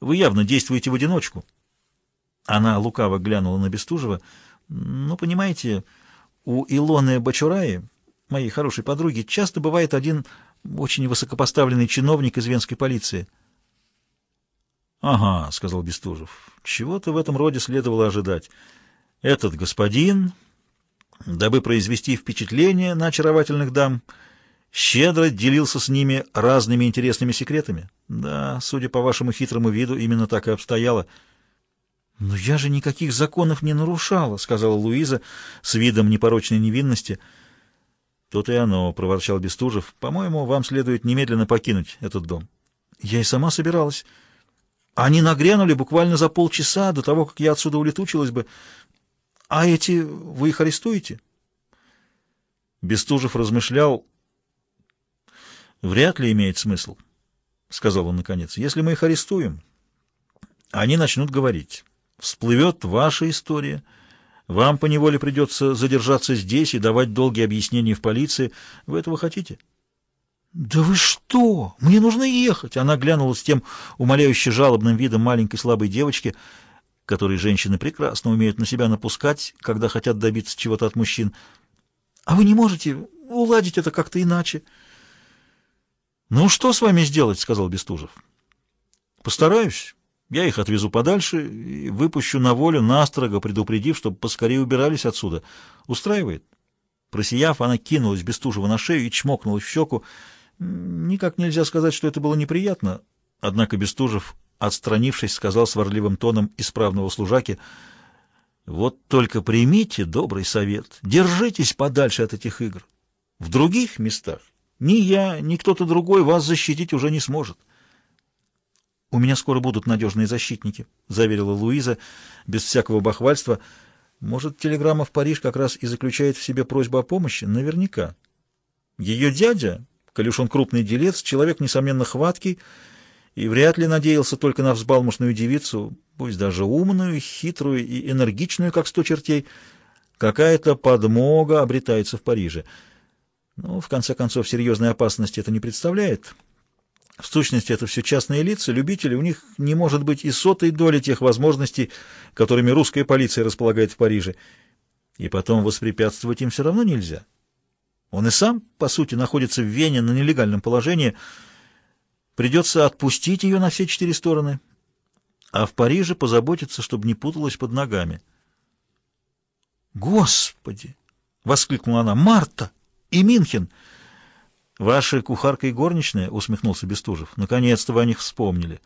Вы явно действуете в одиночку. Она лукаво глянула на Бестужева. Ну, понимаете, у Илоны Бачураи, моей хорошей подруги, часто бывает один очень высокопоставленный чиновник из венской полиции. «Ага», — сказал Бестужев, — «чего-то в этом роде следовало ожидать. Этот господин, дабы произвести впечатление на очаровательных дам, щедро делился с ними разными интересными секретами. Да, судя по вашему хитрому виду, именно так и обстояло». «Но я же никаких законов не нарушала», — сказала Луиза с видом непорочной невинности. «То-то и оно», — проворчал Бестужев. «По-моему, вам следует немедленно покинуть этот дом». «Я и сама собиралась». Они нагрянули буквально за полчаса до того, как я отсюда улетучилась бы. А эти вы их арестуете? Бестужев размышлял. Вряд ли имеет смысл, сказал он наконец. Если мы их арестуем, они начнут говорить. Всплывет ваша история. Вам поневоле придется задержаться здесь и давать долгие объяснения в полиции. Вы этого хотите? — «Да вы что? Мне нужно ехать!» Она глянула с тем умоляюще жалобным видом маленькой слабой девочки, которые женщины прекрасно умеют на себя напускать, когда хотят добиться чего-то от мужчин. «А вы не можете уладить это как-то иначе?» «Ну, что с вами сделать?» — сказал Бестужев. «Постараюсь. Я их отвезу подальше и выпущу на волю, настрого предупредив, чтобы поскорее убирались отсюда. Устраивает?» Просияв, она кинулась Бестужева на шею и чмокнула в щеку, Никак нельзя сказать, что это было неприятно, однако Бестужев, отстранившись, сказал сварливым тоном исправного служаки, «Вот только примите добрый совет, держитесь подальше от этих игр. В других местах ни я, ни кто-то другой вас защитить уже не сможет». «У меня скоро будут надежные защитники», — заверила Луиза без всякого бахвальства. «Может, телеграмма в Париж как раз и заключает в себе просьбу о помощи? Наверняка. Ее дядя, Коли уж он крупный делец, человек, несомненно, хваткий, и вряд ли надеялся только на взбалмошную девицу, пусть даже умную, хитрую и энергичную, как сто чертей. Какая-то подмога обретается в Париже. Но, в конце концов, серьезной опасности это не представляет. В сущности, это все частные лица, любители, у них не может быть и сотой доли тех возможностей, которыми русская полиция располагает в Париже. И потом воспрепятствовать им все равно нельзя. Он и сам, по сути, находится в Вене на нелегальном положении. Придется отпустить ее на все четыре стороны, а в Париже позаботиться, чтобы не путалась под ногами. «Господи!» — воскликнула она. «Марта! И Минхен!» «Ваша кухарка и горничная?» — усмехнулся Бестужев. «Наконец-то вы о них вспомнили.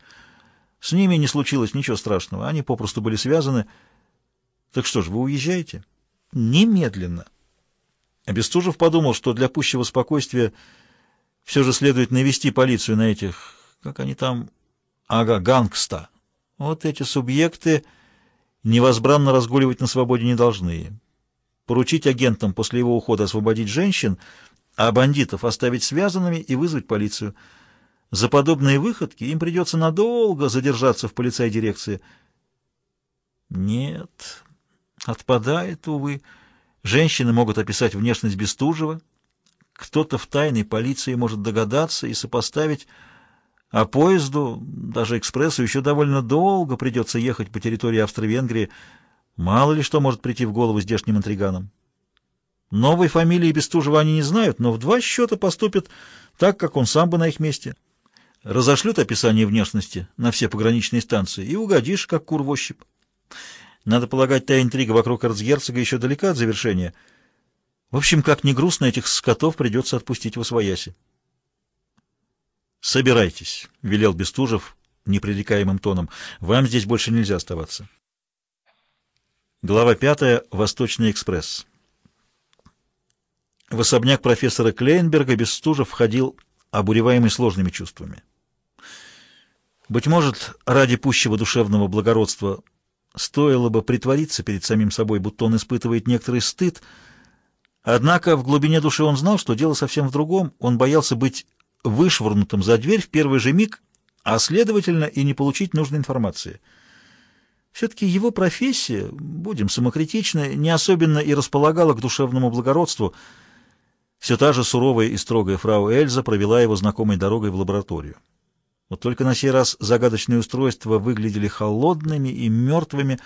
С ними не случилось ничего страшного. Они попросту были связаны. Так что ж, вы уезжаете?» «Немедленно!» А Бестужев подумал, что для пущего спокойствия все же следует навести полицию на этих, как они там, ага, гангста. Вот эти субъекты невозбранно разгуливать на свободе не должны. Поручить агентам после его ухода освободить женщин, а бандитов оставить связанными и вызвать полицию. За подобные выходки им придется надолго задержаться в полицай-дирекции. Нет, отпадает, увы. Женщины могут описать внешность Бестужева, кто-то в тайной полиции может догадаться и сопоставить, а поезду, даже экспрессу, еще довольно долго придется ехать по территории Австро-Венгрии. Мало ли что может прийти в голову здешним интриганам. Новой фамилии Бестужева они не знают, но в два счета поступят так, как он сам бы на их месте. Разошлют описание внешности на все пограничные станции и угодишь, как кур в ощупь. Надо полагать, та интрига вокруг эрцгерцога еще далека от завершения. В общем, как ни грустно, этих скотов придется отпустить в освояси. «Собирайтесь», — велел Бестужев непререкаемым тоном. «Вам здесь больше нельзя оставаться». Глава пятая. Восточный экспресс. В особняк профессора Клейнберга Бестужев входил, обуреваемый сложными чувствами. Быть может, ради пущего душевного благородства Стоило бы притвориться перед самим собой, будто он испытывает некоторый стыд. Однако в глубине души он знал, что дело совсем в другом. Он боялся быть вышвырнутым за дверь в первый же миг, а следовательно и не получить нужной информации. Все-таки его профессия, будем самокритичны, не особенно и располагала к душевному благородству. Все та же суровая и строгая фрау Эльза провела его знакомой дорогой в лабораторию. Вот только на сей раз загадочные устройства выглядели холодными и мертвыми,